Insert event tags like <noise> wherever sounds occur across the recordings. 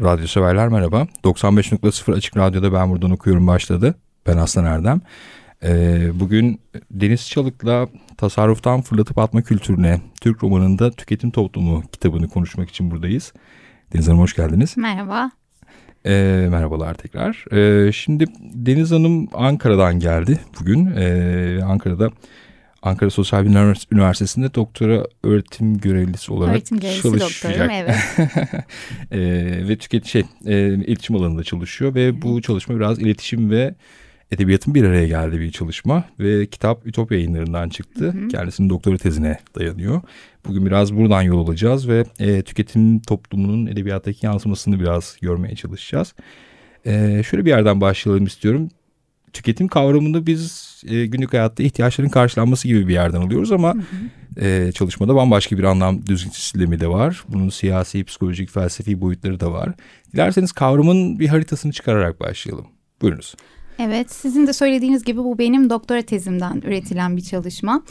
Radyo severler merhaba. 95.0 Açık Radyo'da ben buradan okuyorum başladı. Ben Aslan Erdem. Ee, bugün Deniz Çalık'la tasarruftan fırlatıp atma kültürüne Türk romanında tüketim toplumu kitabını konuşmak için buradayız. Deniz Hanım hoş geldiniz. Merhaba. Ee, merhabalar tekrar. Ee, şimdi Deniz Hanım Ankara'dan geldi bugün. Ee, Ankara'da Ankara Sosyal Bilimler Üniversitesi'nde doktora öğretim görevlisi olarak öğretim görevlisi çalışacak. doktorum, evet. <laughs> e, ve tüket şey e, iletişim alanında çalışıyor ve bu çalışma biraz iletişim ve edebiyatın bir araya geldiği bir çalışma ve kitap Ütopya yayınlarından çıktı. Hı hı. Kendisinin doktora tezine dayanıyor. Bugün biraz buradan yol alacağız ve e, tüketim toplumunun edebiyattaki yansımasını biraz görmeye çalışacağız. E, şöyle bir yerden başlayalım istiyorum tüketim kavramını biz e, günlük hayatta ihtiyaçların karşılanması gibi bir yerden alıyoruz ama hı hı. E, çalışmada bambaşka bir anlam düzlemi de var. Bunun siyasi, psikolojik, felsefi boyutları da var. Dilerseniz kavramın bir haritasını çıkararak başlayalım. Buyurunuz. Evet, sizin de söylediğiniz gibi bu benim doktora tezimden üretilen bir çalışma.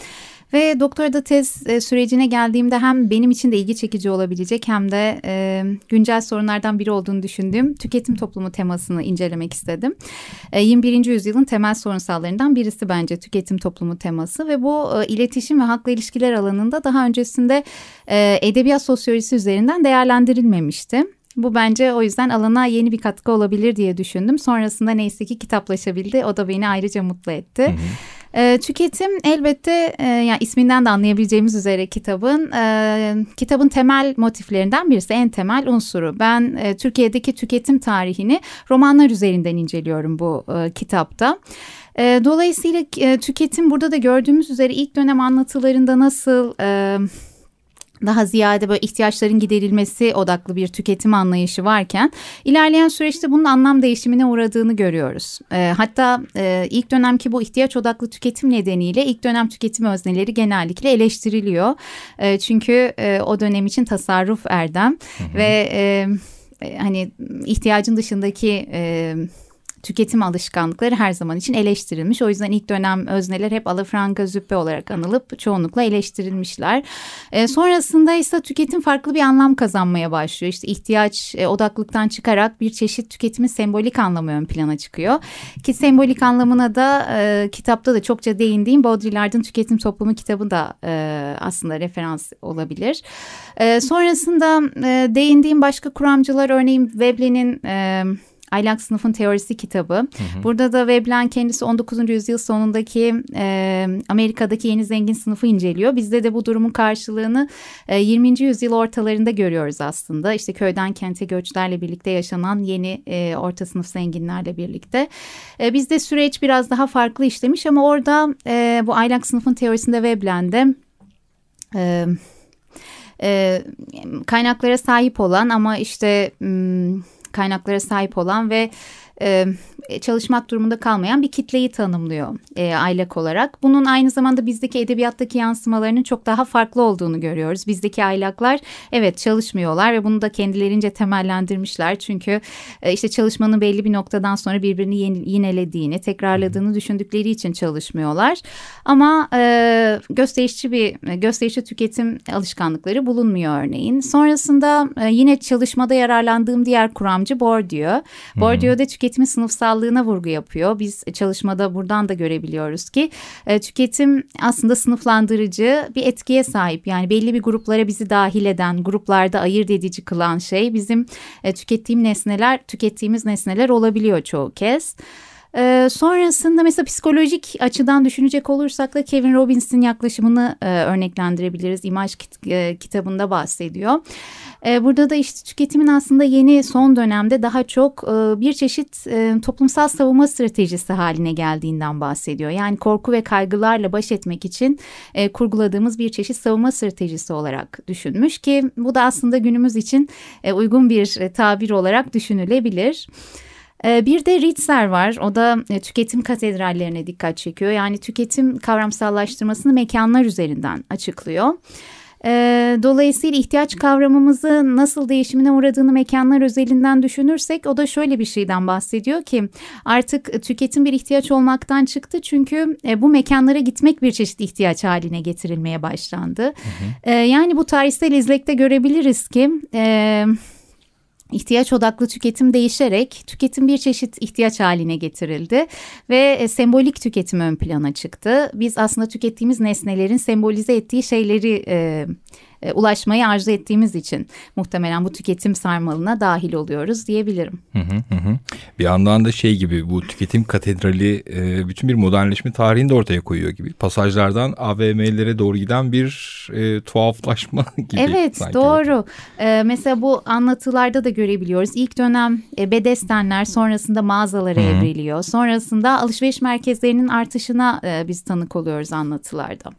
Ve doktorada tez e, sürecine geldiğimde hem benim için de ilgi çekici olabilecek hem de e, güncel sorunlardan biri olduğunu düşündüğüm tüketim toplumu temasını incelemek istedim. E, 21. yüzyılın temel sorunsallarından birisi bence tüketim toplumu teması ve bu e, iletişim ve halkla ilişkiler alanında daha öncesinde e, edebiyat sosyolojisi üzerinden değerlendirilmemişti. Bu bence o yüzden alana yeni bir katkı olabilir diye düşündüm. Sonrasında neyse ki kitaplaşabildi. O da beni ayrıca mutlu etti. Hı hı. E, tüketim elbette e, yani isminden de anlayabileceğimiz üzere kitabın e, kitabın temel motiflerinden birisi en temel unsuru. Ben e, Türkiye'deki tüketim tarihini romanlar üzerinden inceliyorum bu e, kitapta. E, dolayısıyla e, tüketim burada da gördüğümüz üzere ilk dönem anlatılarında nasıl... E, daha ziyade böyle ihtiyaçların giderilmesi odaklı bir tüketim anlayışı varken ilerleyen süreçte bunun anlam değişimine uğradığını görüyoruz. E, hatta e, ilk dönemki bu ihtiyaç odaklı tüketim nedeniyle ilk dönem tüketim özneleri genellikle eleştiriliyor. E, çünkü e, o dönem için tasarruf erdem hı hı. ve e, e hani ihtiyacın dışındaki e, tüketim alışkanlıkları her zaman için eleştirilmiş. O yüzden ilk dönem özneler hep alafranga züppe olarak anılıp çoğunlukla eleştirilmişler. E, sonrasında ise tüketim farklı bir anlam kazanmaya başlıyor. İşte ihtiyaç e, odaklıktan çıkarak bir çeşit tüketimin sembolik anlamı ön plana çıkıyor. Ki sembolik anlamına da e, kitapta da çokça değindiğim Baudrillard'ın Tüketim Toplumu kitabı da e, aslında referans olabilir. E, sonrasında e, değindiğim başka kuramcılar örneğin Veblen'in... E, Aylak Sınıfın Teorisi kitabı. Hı hı. Burada da Veblen kendisi 19. yüzyıl sonundaki e, Amerika'daki yeni zengin sınıfı inceliyor. Bizde de bu durumun karşılığını e, 20. yüzyıl ortalarında görüyoruz aslında. İşte köyden kente göçlerle birlikte yaşanan yeni e, orta sınıf zenginlerle birlikte. E, bizde süreç biraz daha farklı işlemiş ama orada e, bu Aylak Sınıfın Teorisi'nde Veblen'de... E, e, kaynaklara sahip olan ama işte kaynaklara sahip olan ve e, çalışmak durumunda kalmayan bir kitleyi tanımlıyor e, aylak olarak. Bunun aynı zamanda bizdeki edebiyattaki yansımalarının çok daha farklı olduğunu görüyoruz. Bizdeki aylaklar evet çalışmıyorlar ve bunu da kendilerince temellendirmişler. Çünkü e, işte çalışmanın belli bir noktadan sonra birbirini yinelediğini, tekrarladığını düşündükleri için çalışmıyorlar. Ama e, gösterişçi bir gösterişçi tüketim alışkanlıkları bulunmuyor örneğin. Sonrasında e, yine çalışmada yararlandığım diğer kuramcı Bourdieu. Bourdieu de tüketimin sınıfsallığına vurgu yapıyor. Biz çalışmada buradan da görebiliyoruz ki e, tüketim aslında sınıflandırıcı bir etkiye sahip. Yani belli bir gruplara bizi dahil eden, gruplarda ayırt edici kılan şey bizim e, tükettiğim nesneler, tükettiğimiz nesneler olabiliyor çoğu kez. Ee, sonrasında mesela psikolojik açıdan düşünecek olursak da Kevin Robbins'in yaklaşımını e, örneklendirebiliriz. İmaj kit e, kitabında bahsediyor. E, burada da işte tüketimin aslında yeni son dönemde daha çok e, bir çeşit e, toplumsal savunma stratejisi haline geldiğinden bahsediyor. Yani korku ve kaygılarla baş etmek için e, kurguladığımız bir çeşit savunma stratejisi olarak düşünmüş ki bu da aslında günümüz için e, uygun bir e, tabir olarak düşünülebilir. E, bir de Ritzer var. O da e, tüketim katedrallerine dikkat çekiyor. Yani tüketim kavramsallaştırmasını mekanlar üzerinden açıklıyor. E, dolayısıyla ihtiyaç kavramımızı nasıl değişimine uğradığını mekanlar özelinden düşünürsek o da şöyle bir şeyden bahsediyor ki artık tüketim bir ihtiyaç olmaktan çıktı çünkü e, bu mekanlara gitmek bir çeşit ihtiyaç haline getirilmeye başlandı. Hı hı. E, yani bu tarihsel izlekte görebiliriz ki... İhtiyaç odaklı tüketim değişerek tüketim bir çeşit ihtiyaç haline getirildi ve e, sembolik tüketim ön plana çıktı. Biz aslında tükettiğimiz nesnelerin sembolize ettiği şeyleri e, e, ulaşmayı arzu ettiğimiz için muhtemelen bu tüketim sarmalına dahil oluyoruz diyebilirim. Hı hı hı. Bir yandan da şey gibi bu tüketim katedrali e, bütün bir modernleşme tarihini de ortaya koyuyor gibi. Pasajlardan AVM'lere doğru giden bir e, tuhaflaşma <laughs> gibi. Evet sanki. doğru. E, mesela bu anlatılarda da görebiliyoruz. İlk dönem e, bedestenler sonrasında mağazalara hı hı. evriliyor. Sonrasında alışveriş merkezlerinin artışına e, biz tanık oluyoruz anlatılarda.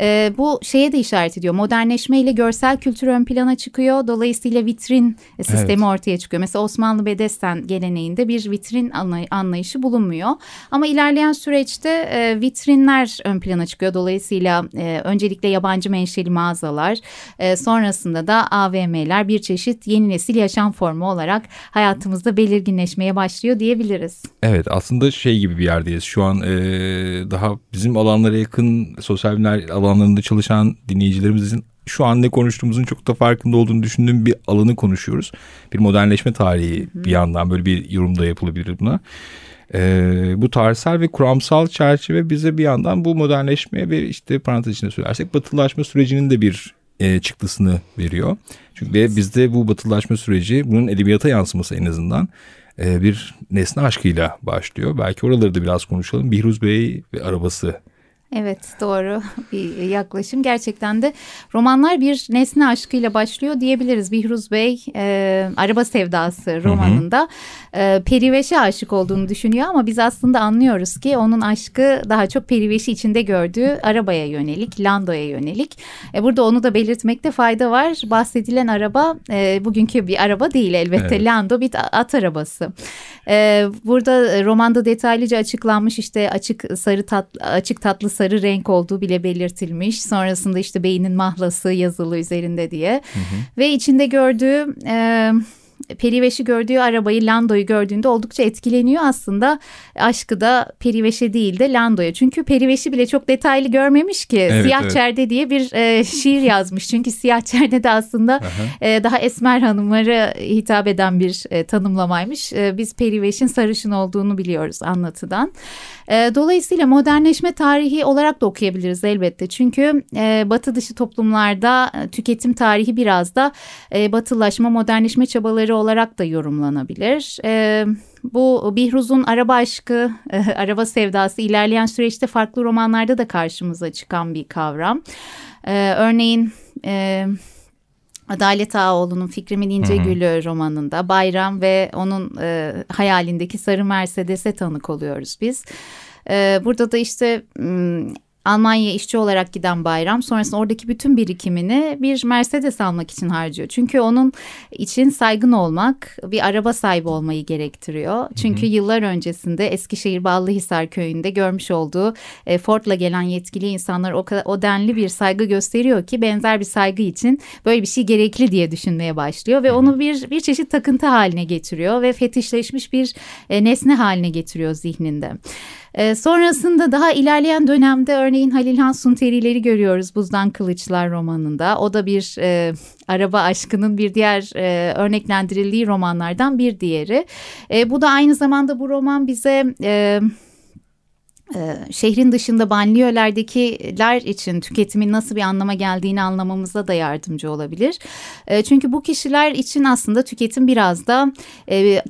E, bu şeye de işaret ediyor. Modernleşme ile görsel kültür ön plana çıkıyor. Dolayısıyla vitrin sistemi evet. ortaya çıkıyor. Mesela Osmanlı Bedesten geleneğinde bir vitrin anlayışı bulunmuyor. Ama ilerleyen süreçte e, vitrinler ön plana çıkıyor. Dolayısıyla e, öncelikle yabancı menşeli mağazalar, e, sonrasında da AVM'ler bir çeşit yeni nesil yaşam formu olarak hayatımızda belirginleşmeye başlıyor diyebiliriz. Evet aslında şey gibi bir yerdeyiz. Şu an e, daha bizim alanlara yakın sosyal bilimler alanlarında çalışan dinleyicilerimizin şu an ne konuştuğumuzun çok da farkında olduğunu düşündüğüm bir alanı konuşuyoruz. Bir modernleşme tarihi bir yandan böyle bir yorumda yapılabilir buna. Ee, bu tarihsel ve kuramsal çerçeve bize bir yandan bu modernleşme ve işte parantez içinde söylersek batılaşma sürecinin de bir e, çıktısını veriyor. Çünkü ve bizde bu batılaşma süreci bunun edebiyata yansıması en azından e, bir nesne aşkıyla başlıyor. Belki oraları da biraz konuşalım. Bihruz Bey ve arabası Evet doğru <laughs> bir yaklaşım. Gerçekten de romanlar bir nesne aşkıyla başlıyor diyebiliriz. Bihruz Bey e, Araba Sevdası romanında e, Periveş'e aşık olduğunu düşünüyor ama biz aslında anlıyoruz ki onun aşkı daha çok Periveş'i içinde gördüğü arabaya yönelik, Lando'ya yönelik. E, burada onu da belirtmekte fayda var. Bahsedilen araba e, bugünkü bir araba değil elbette. Evet. Lando bir at arabası. E, burada romanda detaylıca açıklanmış işte açık sarı tat, açık tatlı sarı sarı renk olduğu bile belirtilmiş. Sonrasında işte beynin mahlası yazılı üzerinde diye. Hı hı. Ve içinde gördüğü... E, Periveş'i gördüğü arabayı Lando'yu gördüğünde oldukça etkileniyor aslında. Aşkı da Periveş'e değil de Lando'ya. Çünkü Periveş'i bile çok detaylı görmemiş ki. Evet, Siyah evet. Çerde diye bir e, şiir yazmış. Çünkü Siyah Çerde de aslında e, daha esmer hanımlara hitap eden bir e, tanımlamaymış. E, biz Periveş'in sarışın olduğunu biliyoruz anlatıdan. E, dolayısıyla modernleşme tarihi olarak da okuyabiliriz elbette. Çünkü e, batı dışı toplumlarda tüketim tarihi biraz da e, batılaşma, modernleşme çabaları olarak da yorumlanabilir. E, bu Bihruz'un araba aşkı, e, <laughs> araba sevdası ilerleyen süreçte farklı romanlarda da karşımıza çıkan bir kavram. E, örneğin... E, Adalet Ağaoğlu'nun Fikrimin İnce Gülü romanında Bayram ve onun e, hayalindeki sarı Mercedes'e tanık oluyoruz biz. Burada da işte Almanya işçi olarak giden Bayram sonrasında oradaki bütün birikimini bir Mercedes almak için harcıyor. Çünkü onun için saygın olmak bir araba sahibi olmayı gerektiriyor. Çünkü hı hı. yıllar öncesinde Eskişehir Ballıhisar köyünde görmüş olduğu e, Ford'la gelen yetkili insanlar o, kadar, o denli bir saygı gösteriyor ki benzer bir saygı için böyle bir şey gerekli diye düşünmeye başlıyor ve onu bir bir çeşit takıntı haline getiriyor ve fetişleşmiş bir e, nesne haline getiriyor zihninde. E, sonrasında daha ilerleyen dönemde örneğin Halil Han Sunteri'leri görüyoruz Buzdan Kılıçlar romanında. O da bir e, araba aşkının bir diğer e, örneklendirildiği romanlardan bir diğeri. E, bu da aynı zamanda bu roman bize... E, şehrin dışında banliyölerdekiler için tüketimin nasıl bir anlama geldiğini anlamamıza da yardımcı olabilir. Çünkü bu kişiler için aslında tüketim biraz da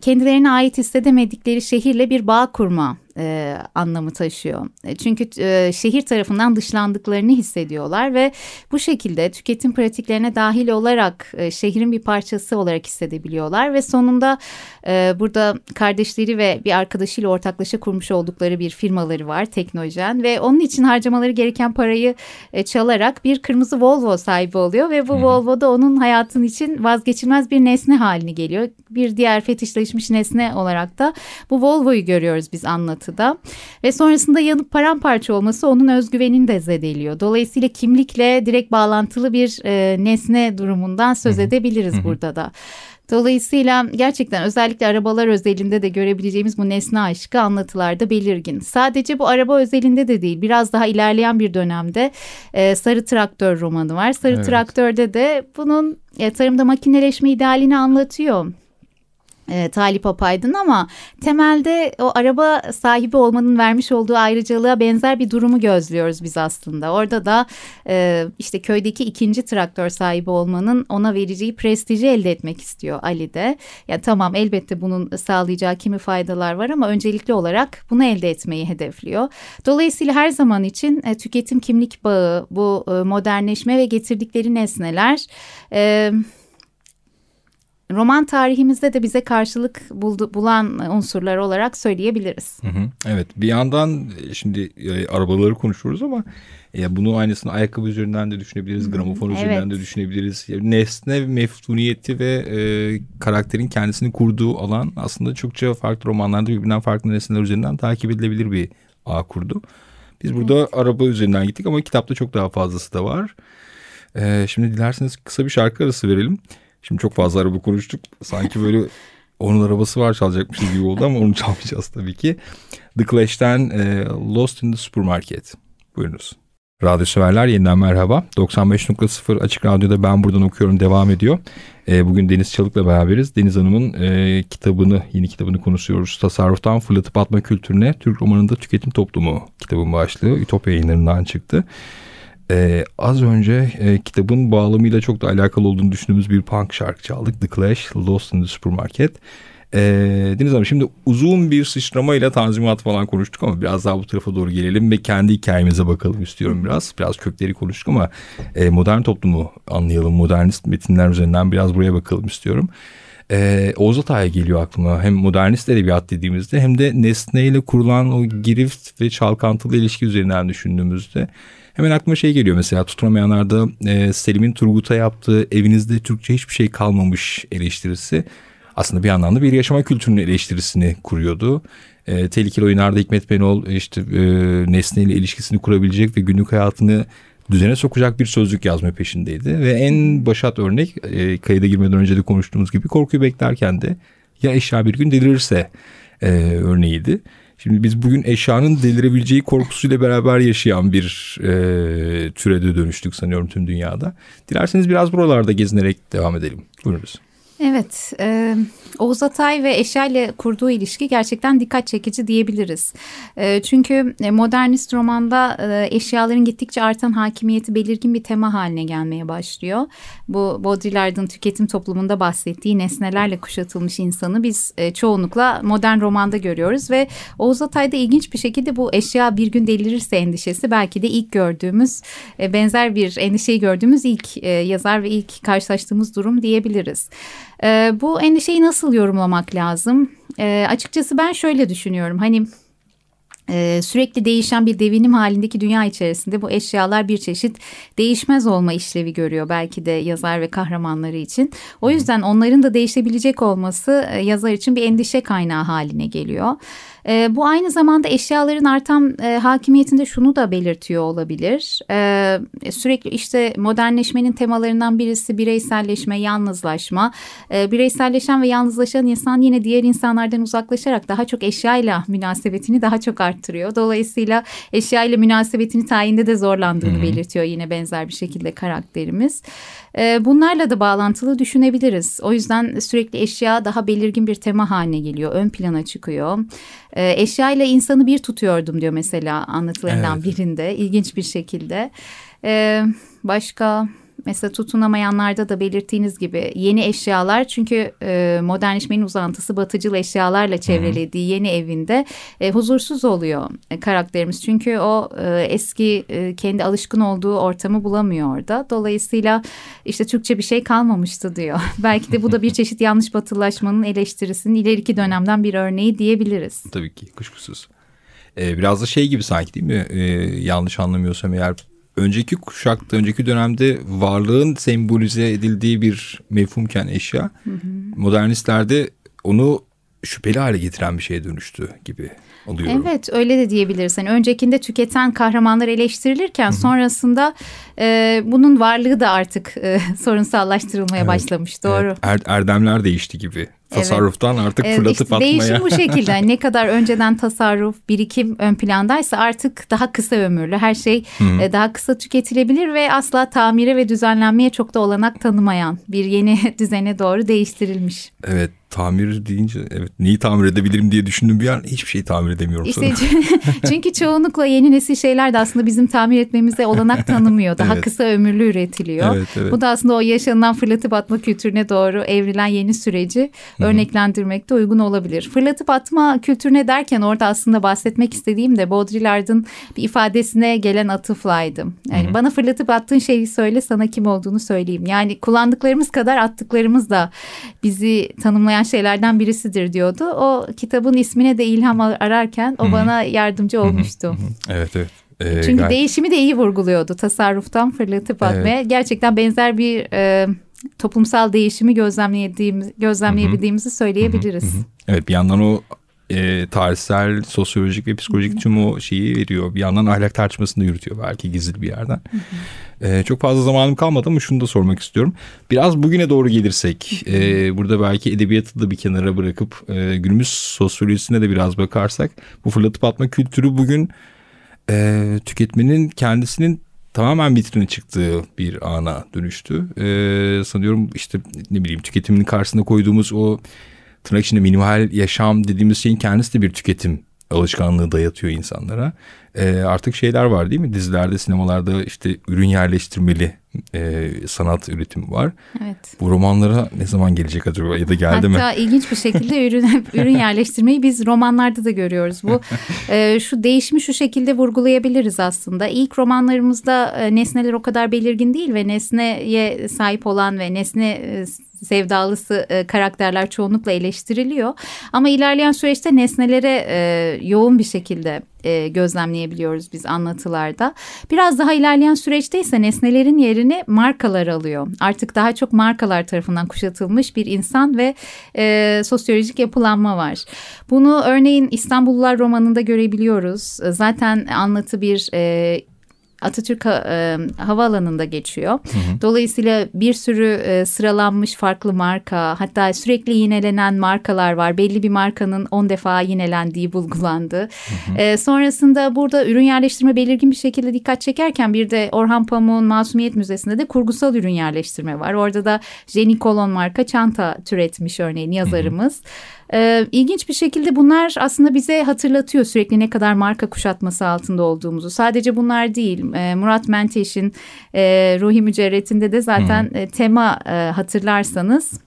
kendilerine ait hissedemedikleri şehirle bir bağ kurma e, anlamı taşıyor. E, çünkü e, şehir tarafından dışlandıklarını hissediyorlar ve bu şekilde tüketim pratiklerine dahil olarak e, şehrin bir parçası olarak hissedebiliyorlar ve sonunda e, burada kardeşleri ve bir arkadaşıyla ortaklaşa kurmuş oldukları bir firmaları var Teknojen ve onun için harcamaları gereken parayı e, çalarak bir kırmızı Volvo sahibi oluyor ve bu Volvo da onun hayatın için vazgeçilmez bir nesne haline geliyor. Bir diğer fetişleşmiş nesne olarak da bu Volvo'yu görüyoruz biz anlatıda ve sonrasında yanıp paramparça olması onun özgüvenini de zedeliyor. Dolayısıyla kimlikle direkt bağlantılı bir e, nesne durumundan söz edebiliriz burada da. Dolayısıyla gerçekten özellikle arabalar özelinde de görebileceğimiz bu nesne aşkı anlatılarda belirgin. Sadece bu araba özelinde de değil biraz daha ilerleyen bir dönemde e, Sarı Traktör romanı var. Sarı evet. Traktör'de de bunun e, tarımda makineleşme idealini anlatıyor e, Talip Apaydın ama temelde o araba sahibi olmanın vermiş olduğu ayrıcalığa benzer bir durumu gözlüyoruz biz aslında. Orada da e, işte köydeki ikinci traktör sahibi olmanın ona vereceği prestiji elde etmek istiyor Ali de. Ya tamam elbette bunun sağlayacağı kimi faydalar var ama öncelikli olarak bunu elde etmeyi hedefliyor. Dolayısıyla her zaman için e, tüketim kimlik bağı, bu e, modernleşme ve getirdikleri nesneler... E, roman tarihimizde de bize karşılık buldu, bulan unsurlar olarak söyleyebiliriz. Hı hı, evet bir yandan e, şimdi e, arabaları konuşuyoruz ama e, bunu aynısını ayakkabı üzerinden de düşünebiliriz, gramofon evet. üzerinden de düşünebiliriz. Nesne meftuniyeti ve e, karakterin kendisini kurduğu alan aslında çokça farklı romanlarda birbirinden farklı nesneler üzerinden takip edilebilir bir ağ kurdu. Biz burada evet. araba üzerinden gittik ama kitapta çok daha fazlası da var. E, şimdi dilerseniz kısa bir şarkı arası verelim. Şimdi çok fazla araba konuştuk. Sanki böyle <laughs> onun arabası var çalacakmış gibi oldu ama onu çalmayacağız tabii ki. The Clash'ten e, Lost in the Supermarket. Buyurunuz. Radyo severler yeniden merhaba. 95.0 Açık Radyo'da Ben Buradan Okuyorum devam ediyor. E, bugün Deniz Çalık'la beraberiz. Deniz Hanım'ın e, kitabını, yeni kitabını konuşuyoruz. Tasarruftan fırlatıp atma kültürüne Türk romanında tüketim toplumu kitabın başlığı. Ütopya yayınlarından çıktı. Ee, az önce e, kitabın bağlamıyla çok da alakalı olduğunu düşündüğümüz bir punk şarkı çaldık. The Clash, Lost in the Supermarket. Ee, Deniz Hanım şimdi uzun bir sıçramayla tanzimat falan konuştuk ama biraz daha bu tarafa doğru gelelim ve kendi hikayemize bakalım istiyorum biraz. Biraz kökleri konuştuk ama e, modern toplumu anlayalım. Modernist metinler üzerinden biraz buraya bakalım istiyorum. Ee, Oğuz Atay'a geliyor aklıma. Hem modernist edebiyat dediğimizde hem de nesneyle kurulan o girift ve çalkantılı ilişki üzerinden düşündüğümüzde Hemen aklıma şey geliyor mesela tutunamayanlarda e, Selim'in Turgut'a yaptığı evinizde Türkçe hiçbir şey kalmamış eleştirisi aslında bir anlamda bir yaşama kültürünün eleştirisini kuruyordu. E, tehlikeli oyunlarda Hikmet Penol işte e, nesneyle ilişkisini kurabilecek ve günlük hayatını düzene sokacak bir sözlük yazma peşindeydi. Ve en başat örnek e, kayıda girmeden önce de konuştuğumuz gibi korkuyu beklerken de ya eşya bir gün delirirse e, örneğiydi. Şimdi biz bugün eşyanın delirebileceği korkusuyla beraber yaşayan bir e, türede dönüştük sanıyorum tüm dünyada. Dilerseniz biraz buralarda gezinerek devam edelim. Buyurunuz. Evet, e, Oğuz Atay ve eşya ile kurduğu ilişki gerçekten dikkat çekici diyebiliriz. E, çünkü modernist romanda e, eşyaların gittikçe artan hakimiyeti belirgin bir tema haline gelmeye başlıyor. Bu Baudrillard'ın tüketim toplumunda bahsettiği nesnelerle kuşatılmış insanı biz e, çoğunlukla modern romanda görüyoruz ve Oğuz Atay'da ilginç bir şekilde bu eşya bir gün delirirse endişesi belki de ilk gördüğümüz e, benzer bir endişeyi gördüğümüz ilk e, yazar ve ilk karşılaştığımız durum diyebiliriz. E, bu endişeyi nasıl yorumlamak lazım? E, açıkçası ben şöyle düşünüyorum. Hani ee, sürekli değişen bir devinim halindeki dünya içerisinde bu eşyalar bir çeşit değişmez olma işlevi görüyor belki de yazar ve kahramanları için. O yüzden onların da değişebilecek olması e, yazar için bir endişe kaynağı haline geliyor. E, bu aynı zamanda eşyaların artan e, hakimiyetinde şunu da belirtiyor olabilir. E, sürekli işte modernleşmenin temalarından birisi bireyselleşme, yalnızlaşma. E, bireyselleşen ve yalnızlaşan insan yine diğer insanlardan uzaklaşarak daha çok eşyayla münasebetini daha çok arttırıyor. Dolayısıyla eşyayla münasebetini tayinde de zorlandığını Hı-hı. belirtiyor yine benzer bir şekilde karakterimiz. E, bunlarla da bağlantılı düşünebiliriz. O yüzden sürekli eşya daha belirgin bir tema haline geliyor, ön plana çıkıyor. E, eşya ile insanı bir tutuyordum diyor mesela anlatılarından evet. birinde ilginç bir şekilde. E, başka mesela tutunamayanlarda da belirttiğiniz gibi yeni eşyalar çünkü e, modernleşmenin uzantısı batıcıl eşyalarla çevrelediği yeni evinde e, huzursuz oluyor e, karakterimiz. Çünkü o e, eski e, kendi alışkın olduğu ortamı bulamıyor orada. Dolayısıyla işte Türkçe bir şey kalmamıştı diyor. <laughs> Belki de bu da bir <laughs> çeşit yanlış batılaşmanın eleştirisinin ileriki dönemden bir örneği diyebiliriz. Tabii ki kuşkusuz. Ee, biraz da şey gibi sanki değil mi? Ee, yanlış anlamıyorsam eğer önceki kuşakta, önceki dönemde varlığın sembolize edildiği bir mefhumken eşya, hı hı. modernistlerde onu şüpheli hale getiren bir şeye dönüştü gibi oluyor. Evet öyle de diyebilirsin. Yani öncekinde tüketen kahramanlar eleştirilirken Hı-hı. sonrasında e, bunun varlığı da artık e, <laughs> sorunsallaştırılmaya evet, başlamış. Doğru. Evet. Er, erdemler değişti gibi. Tasarruftan evet. artık fırlatıp işte atmaya. Değişim bu şekilde. Yani ne <laughs> kadar önceden tasarruf, birikim ön plandaysa artık daha kısa ömürlü. Her şey Hı-hı. daha kısa tüketilebilir ve asla tamire ve düzenlenmeye çok da olanak tanımayan bir yeni <laughs> düzene doğru değiştirilmiş. Evet tamir deyince evet neyi tamir edebilirim diye düşündüm bir an hiçbir şeyi tamir edemiyorum işte, <laughs> çünkü çoğunlukla yeni nesil şeyler de aslında bizim tamir etmemize olanak tanımıyor. Daha evet. kısa ömürlü üretiliyor. Evet, evet. Bu da aslında o yaşanılan fırlatıp atma kültürüne doğru evrilen yeni süreci Hı-hı. örneklendirmekte uygun olabilir. Fırlatıp atma kültürüne derken orada aslında bahsetmek istediğim de Baudrillard'ın bir ifadesine gelen atıflaydı. Yani Hı-hı. bana fırlatıp attığın şeyi söyle sana kim olduğunu söyleyeyim. Yani kullandıklarımız kadar attıklarımız da bizi tanımlayan şeylerden birisidir diyordu. O kitabın ismine de ilham ararken o Hı-hı. bana yardımcı olmuştu. Hı-hı. Evet evet. Ee, Çünkü gayet... değişimi de iyi vurguluyordu. Tasarruftan fırlatıp atmaya. Evet. Gerçekten benzer bir e, toplumsal değişimi gözlemlediğimiz, gözlemleyebildiğimizi söyleyebiliriz. Hı hı. Evet bir yandan o e, tarihsel, sosyolojik ve psikolojik tüm o şeyi veriyor. Bir yandan ahlak tartışmasını da yürütüyor belki gizli bir yerden. E, çok fazla zamanım kalmadı ama şunu da sormak istiyorum. Biraz bugüne doğru gelirsek, e, burada belki edebiyatı da bir kenara bırakıp e, günümüz sosyolojisine de biraz bakarsak, bu fırlatıp atma kültürü bugün e, tüketmenin kendisinin tamamen vitrine çıktığı bir ana dönüştü. E, sanıyorum işte ne bileyim tüketimin karşısında koyduğumuz o tırnak içinde minimal yaşam dediğimiz şeyin kendisi de bir tüketim alışkanlığı dayatıyor insanlara. E, artık şeyler var değil mi? Dizilerde, sinemalarda işte ürün yerleştirmeli e, sanat üretimi var. Evet. Bu romanlara ne zaman gelecek acaba ya da geldi Hatta mi? Hatta ilginç bir şekilde ürün <laughs> <laughs> ürün yerleştirmeyi biz romanlarda da görüyoruz. Bu e, şu değişimi şu şekilde vurgulayabiliriz aslında. İlk romanlarımızda e, nesneler o kadar belirgin değil ve nesneye sahip olan ve nesne e, sevdalısı e, karakterler çoğunlukla eleştiriliyor. Ama ilerleyen süreçte nesnelere e, yoğun bir şekilde e, gözlemleyebiliyoruz biz anlatılarda. Biraz daha ilerleyen süreçte ise nesnelerin yerini markalar alıyor. Artık daha çok markalar tarafından kuşatılmış bir insan ve e, sosyolojik yapılanma var. Bunu örneğin İstanbullular romanında görebiliyoruz. Zaten anlatı bir e, Atatürk e, Havaalanı'nda geçiyor. Hı hı. Dolayısıyla bir sürü e, sıralanmış farklı marka hatta sürekli yinelenen markalar var. Belli bir markanın 10 defa yinelendiği bulgulandı. Hı hı. E, sonrasında burada ürün yerleştirme belirgin bir şekilde dikkat çekerken bir de Orhan Pamuk'un Masumiyet Müzesi'nde de kurgusal ürün yerleştirme var. Orada da Jenny Colon marka çanta türetmiş örneğin yazarımız. Hı hı. Ee, ilginç bir şekilde bunlar aslında bize hatırlatıyor sürekli ne kadar marka kuşatması altında olduğumuzu. Sadece bunlar değil. Ee, Murat Menteş'in e, Ruhi Mücerret'inde de zaten e, tema e, hatırlarsanız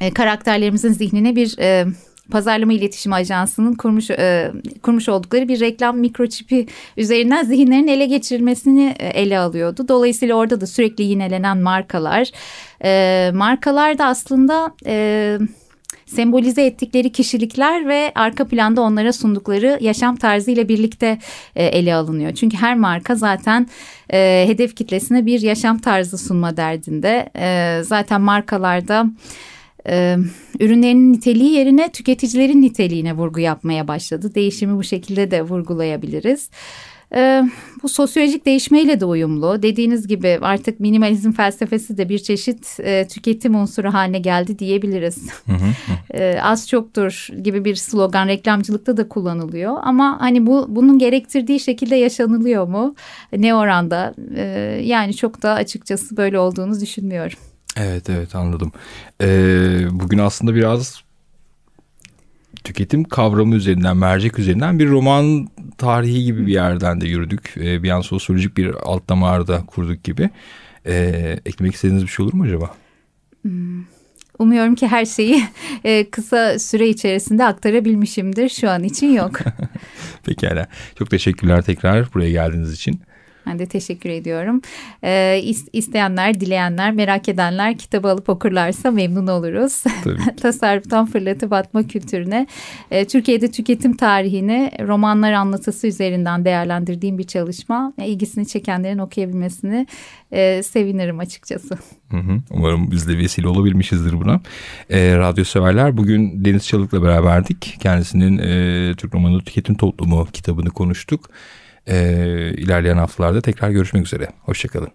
e, karakterlerimizin zihnine bir... E, pazarlama iletişim ajansının kurmuş e, kurmuş oldukları bir reklam mikroçipi üzerinden zihinlerin ele geçirilmesini e, ele alıyordu. Dolayısıyla orada da sürekli yinelenen markalar, e, markalar da aslında e, sembolize ettikleri kişilikler ve arka planda onlara sundukları yaşam tarzı ile birlikte e, ele alınıyor. Çünkü her marka zaten e, hedef kitlesine bir yaşam tarzı sunma derdinde. E, zaten markalarda e, ürünlerinin niteliği yerine tüketicilerin niteliğine vurgu yapmaya başladı. Değişimi bu şekilde de vurgulayabiliriz. E, bu sosyolojik değişmeyle de uyumlu. Dediğiniz gibi artık minimalizm felsefesi de bir çeşit e, tüketim unsuru haline geldi diyebiliriz. <laughs> e, az çoktur gibi bir slogan reklamcılıkta da kullanılıyor. Ama hani bu bunun gerektirdiği şekilde yaşanılıyor mu? Ne oranda? E, yani çok da açıkçası böyle olduğunu düşünmüyorum. Evet evet anladım. Ee, bugün aslında biraz tüketim kavramı üzerinden, mercek üzerinden bir roman tarihi gibi bir yerden de yürüdük. E, bir an sosyolojik bir alt damarda kurduk gibi. E, eklemek istediğiniz bir şey olur mu acaba? Hmm. Umuyorum ki her şeyi e, kısa süre içerisinde aktarabilmişimdir. Şu an için yok. <laughs> Pekala. Çok teşekkürler tekrar buraya geldiğiniz için. Ben de teşekkür ediyorum. Ee, isteyenler, dileyenler, merak edenler kitabı alıp okurlarsa memnun oluruz. <laughs> Tasarruftan fırlatıp atma kültürüne, e, Türkiye'de tüketim tarihini romanlar anlatısı üzerinden değerlendirdiğim bir çalışma. E, ilgisini çekenlerin okuyabilmesini e, sevinirim açıkçası. Hı hı. Umarım biz de vesile olabilmişizdir buna. E, radyo severler bugün Deniz Çalık'la beraberdik. Kendisinin e, Türk Romanı Tüketim Toplumu kitabını konuştuk. E, ilerleyen haftalarda tekrar görüşmek üzere. Hoşçakalın.